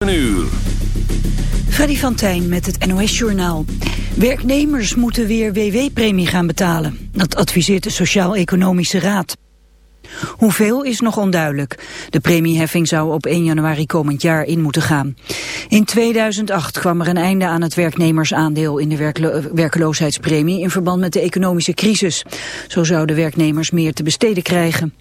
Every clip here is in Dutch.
Een. Freddy van Tijn met het NOS-journaal. Werknemers moeten weer WW-premie gaan betalen. Dat adviseert de Sociaal-Economische Raad. Hoeveel is nog onduidelijk. De premieheffing zou op 1 januari komend jaar in moeten gaan. In 2008 kwam er een einde aan het werknemersaandeel in de werklo werkloosheidspremie in verband met de economische crisis. Zo zouden werknemers meer te besteden krijgen.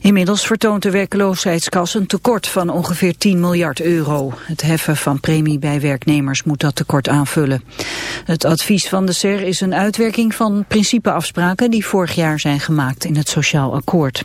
Inmiddels vertoont de werkloosheidskas een tekort van ongeveer 10 miljard euro. Het heffen van premie bij werknemers moet dat tekort aanvullen. Het advies van de SER is een uitwerking van principeafspraken die vorig jaar zijn gemaakt in het Sociaal Akkoord.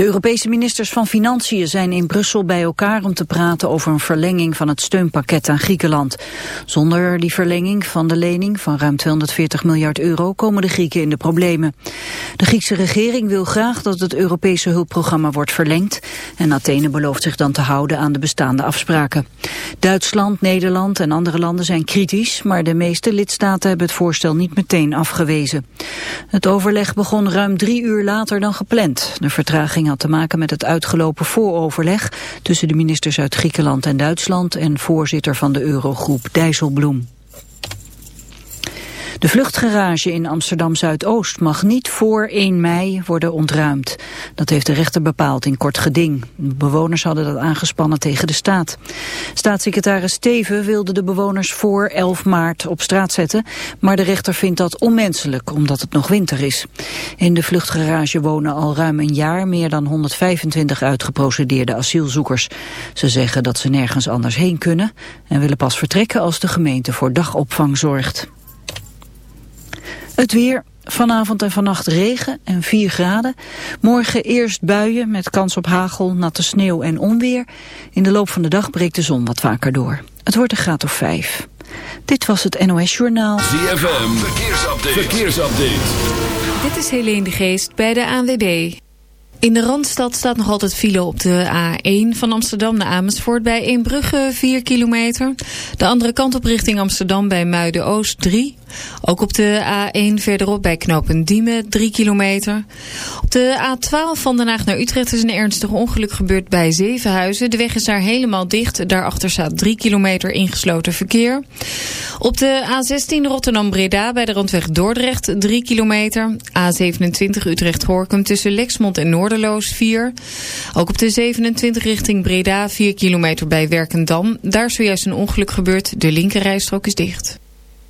De Europese ministers van Financiën zijn in Brussel bij elkaar om te praten over een verlenging van het steunpakket aan Griekenland. Zonder die verlenging van de lening van ruim 240 miljard euro komen de Grieken in de problemen. De Griekse regering wil graag dat het Europese hulpprogramma wordt verlengd en Athene belooft zich dan te houden aan de bestaande afspraken. Duitsland, Nederland en andere landen zijn kritisch, maar de meeste lidstaten hebben het voorstel niet meteen afgewezen. Het overleg begon ruim drie uur later dan gepland. De vertraging had te maken met het uitgelopen vooroverleg tussen de ministers uit Griekenland en Duitsland en voorzitter van de Eurogroep Dijsselbloem. De vluchtgarage in Amsterdam-Zuidoost mag niet voor 1 mei worden ontruimd. Dat heeft de rechter bepaald in kort geding. De bewoners hadden dat aangespannen tegen de staat. Staatssecretaris Steven wilde de bewoners voor 11 maart op straat zetten, maar de rechter vindt dat onmenselijk omdat het nog winter is. In de vluchtgarage wonen al ruim een jaar meer dan 125 uitgeprocedeerde asielzoekers. Ze zeggen dat ze nergens anders heen kunnen en willen pas vertrekken als de gemeente voor dagopvang zorgt. Het weer, vanavond en vannacht regen en 4 graden. Morgen eerst buien met kans op hagel, natte sneeuw en onweer. In de loop van de dag breekt de zon wat vaker door. Het wordt een graad of 5. Dit was het NOS Journaal. ZFM, verkeersupdate. verkeersupdate. Dit is Helene de Geest bij de ANWB. In de Randstad staat nog altijd file op de A1 van Amsterdam naar Amersfoort bij Eembrugge 4 kilometer. De andere kant op richting Amsterdam bij Muiden-Oost 3. Ook op de A1 verderop bij knopen Diemen 3 kilometer. Op de A12 van Den Haag naar Utrecht is een ernstig ongeluk gebeurd bij Zevenhuizen. De weg is daar helemaal dicht. Daarachter staat 3 kilometer ingesloten verkeer. Op de A16 Rotterdam-Breda bij de rondweg Dordrecht 3 kilometer. A27 Utrecht-Gorkum tussen Lexmond en Noorderloos 4. Ook op de 27 richting Breda 4 kilometer bij Werkendam. Daar is zojuist een ongeluk gebeurd. De linkerrijstrook is dicht.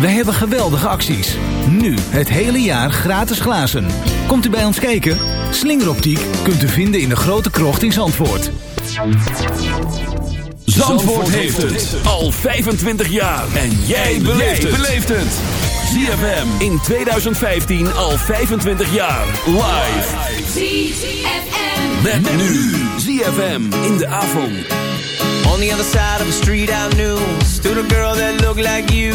Wij hebben geweldige acties. Nu het hele jaar gratis glazen. Komt u bij ons kijken? Slingeroptiek kunt u vinden in de grote krocht in Zandvoort. Zandvoort heeft het al 25 jaar. En jij beleeft het. ZFM in 2015 al 25 jaar. Live. ZFM. Met, nu. ZFM in de avond. On the other side of the street I knew Stood a girl that looked like you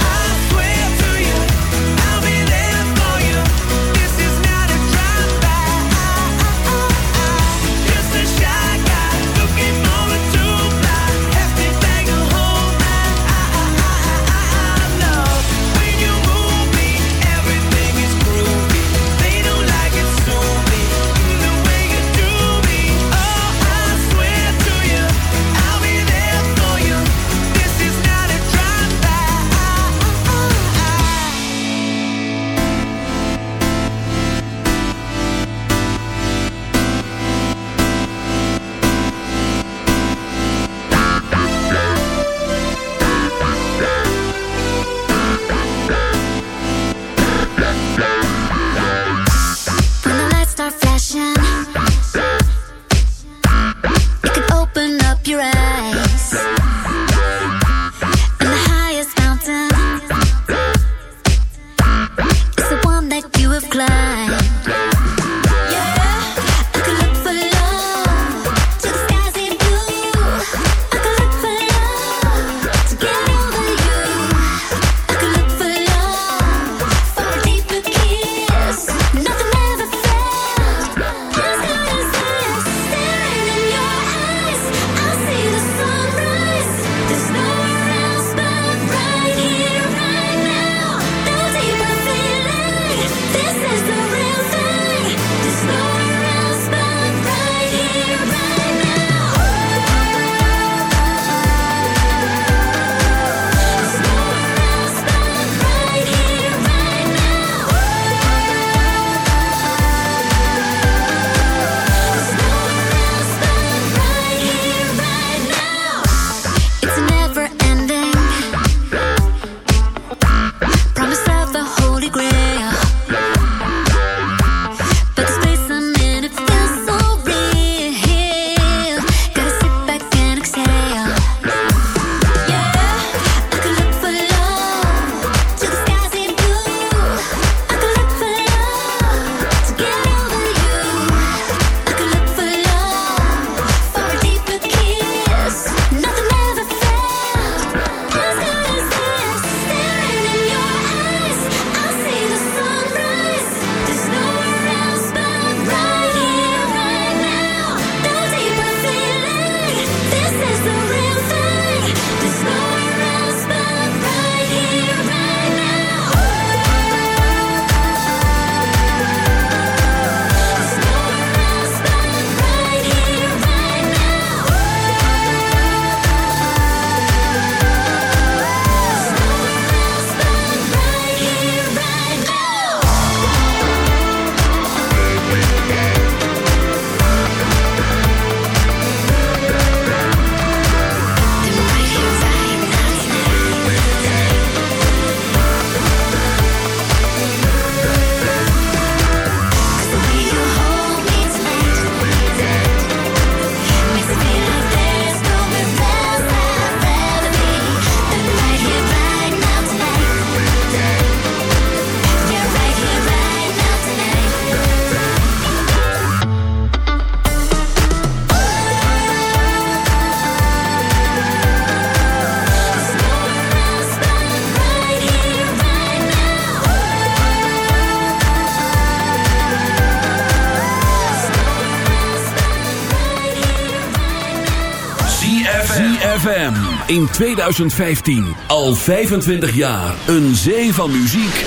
in 2015 al 25 jaar een zee van muziek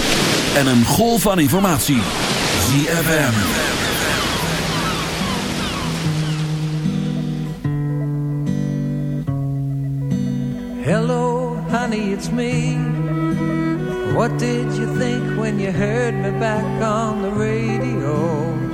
en een golf van informatie. ZFM. Hello, honey, it's me. What did you think when you heard me back on the radio?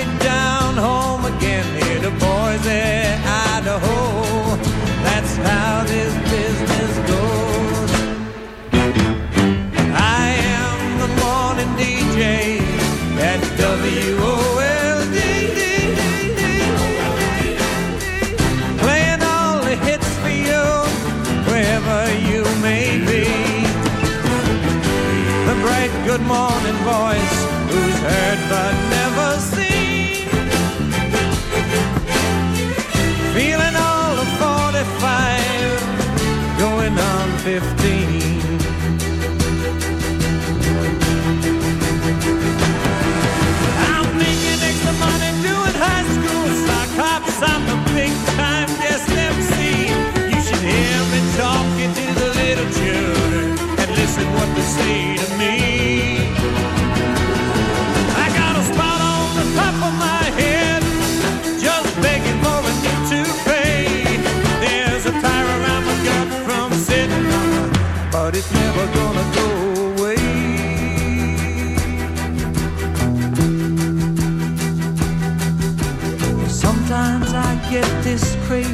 morning voice, who's heard but never seen. Feeling all of 45, going on 15. I'm making extra money doing high school sock hops. I'm a big time guest MC. You should hear me talking to the little children and listen what they say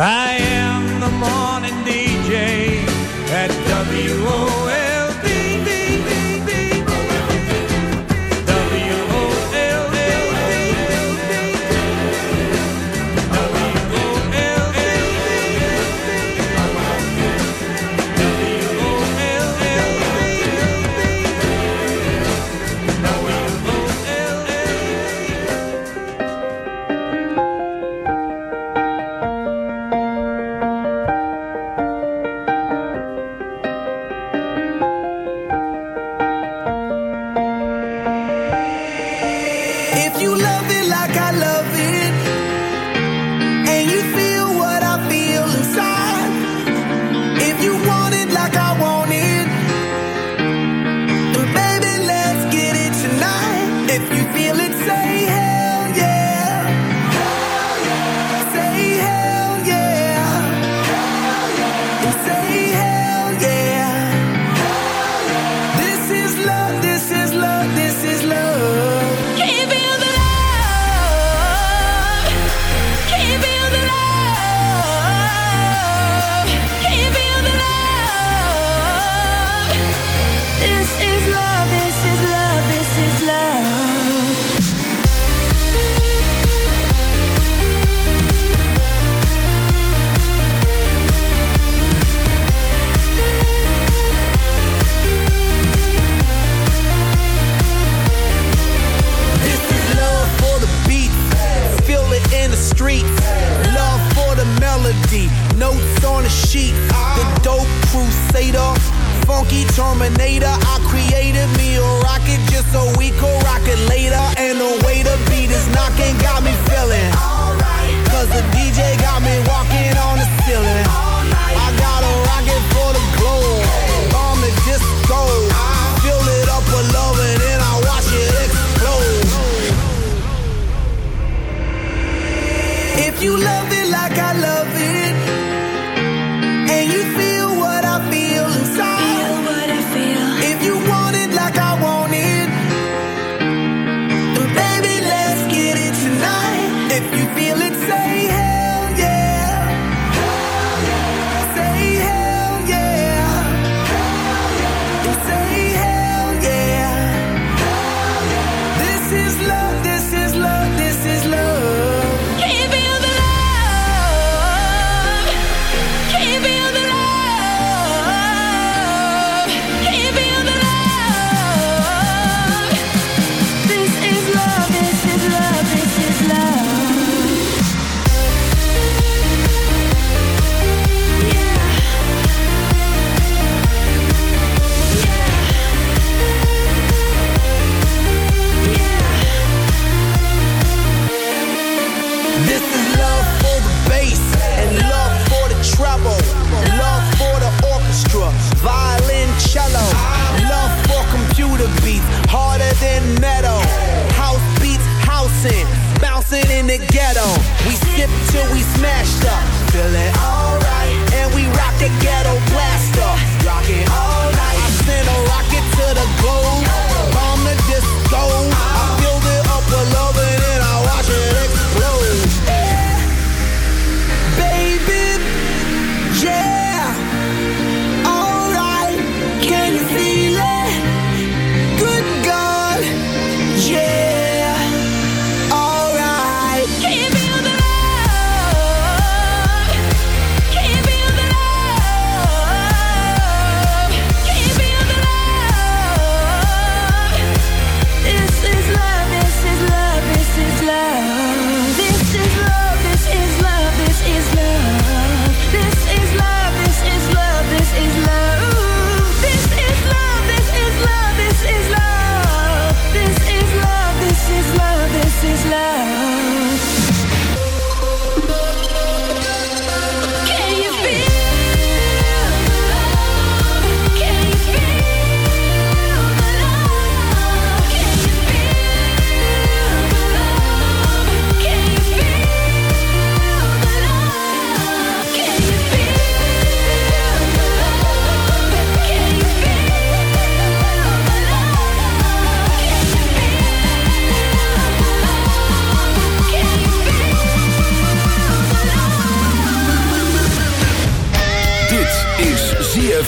I am the morning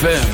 ZFM.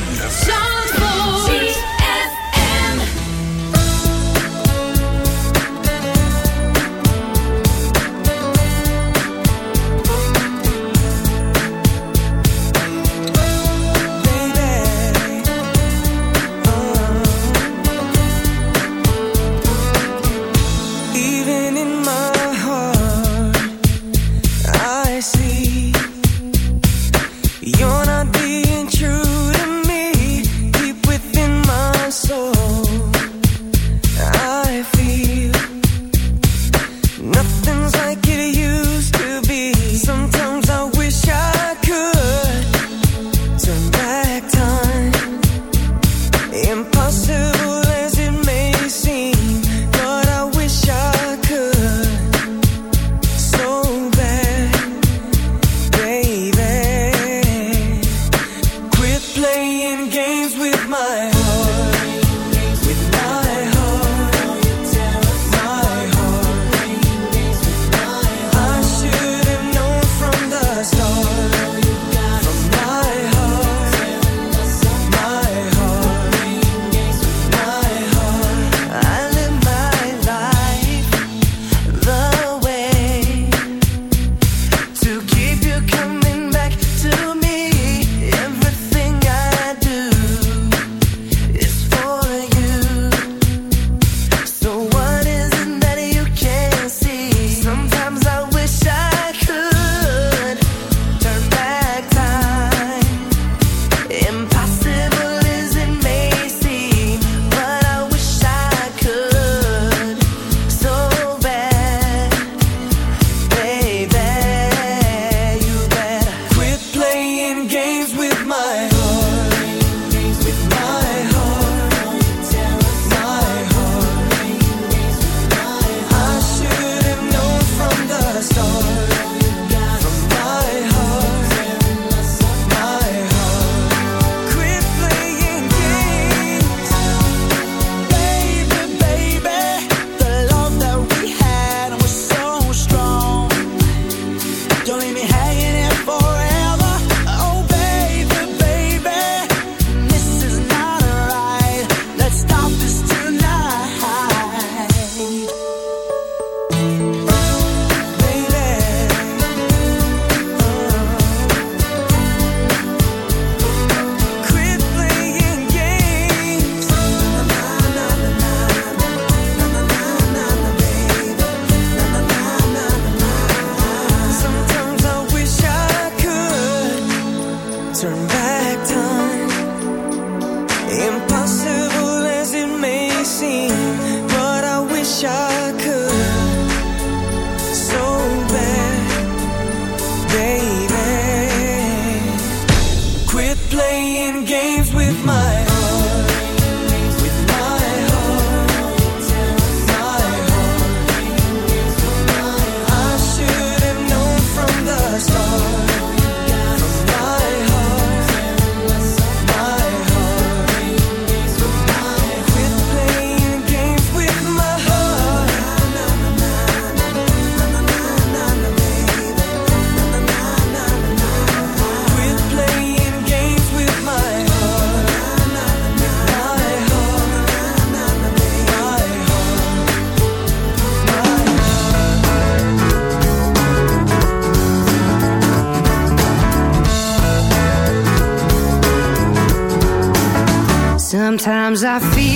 Times I feel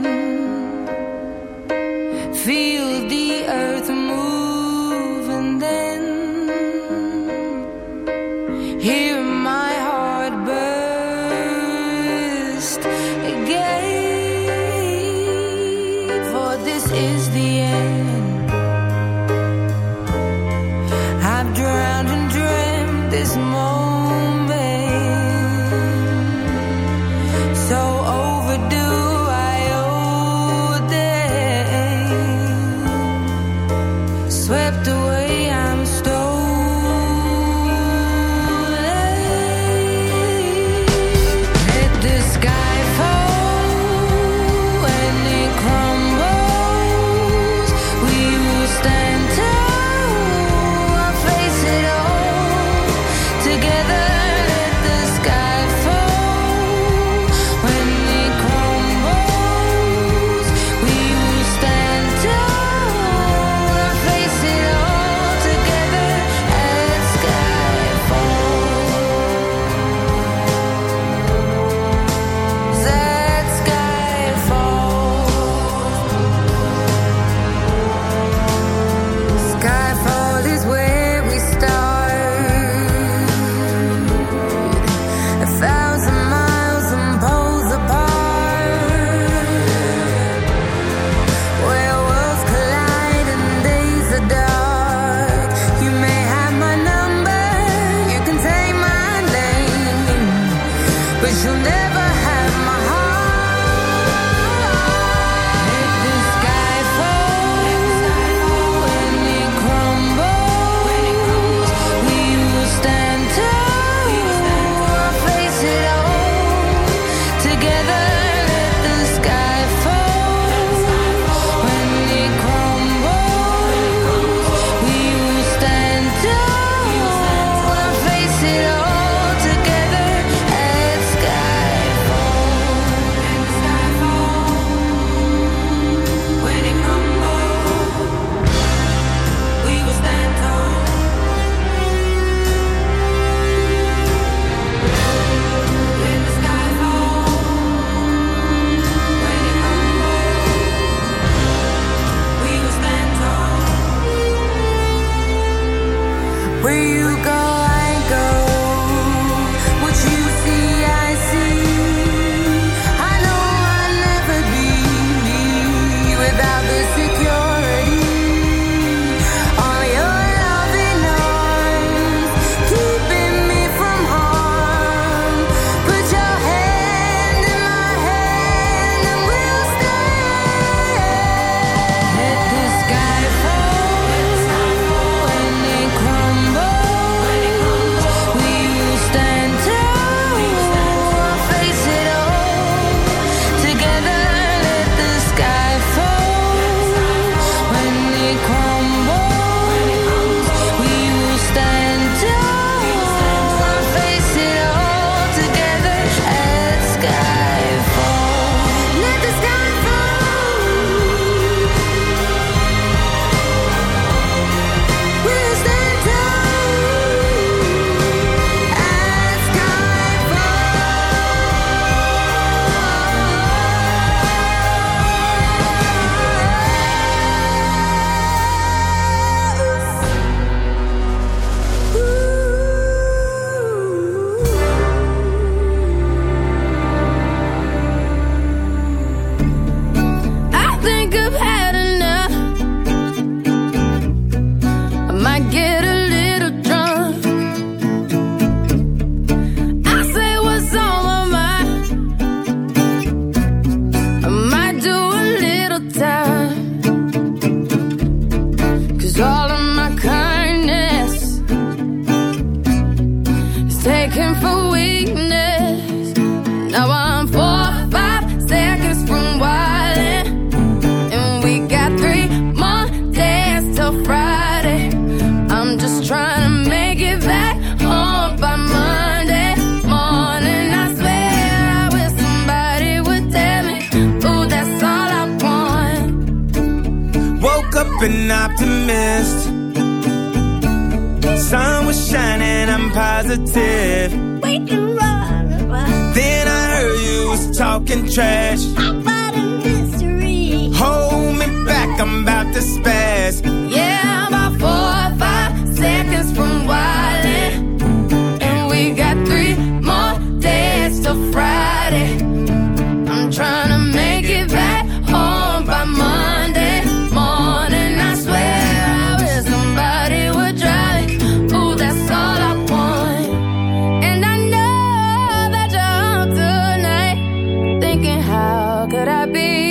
be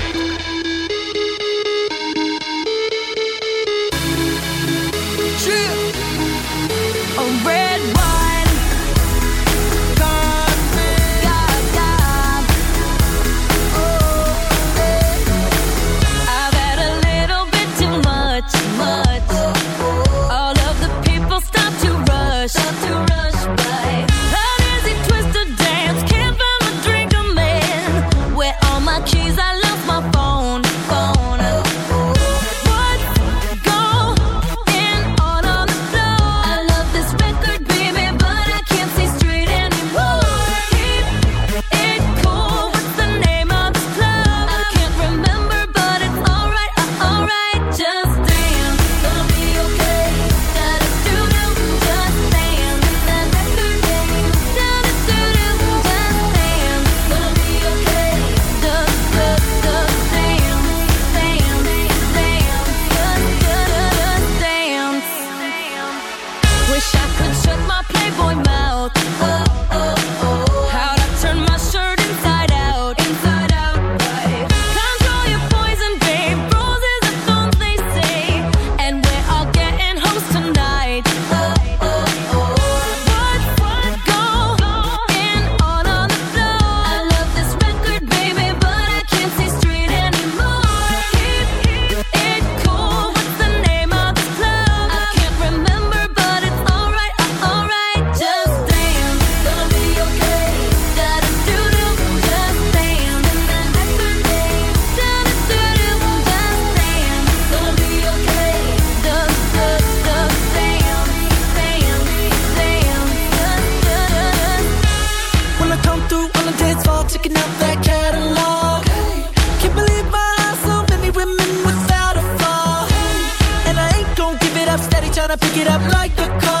gotta pick it up like a car.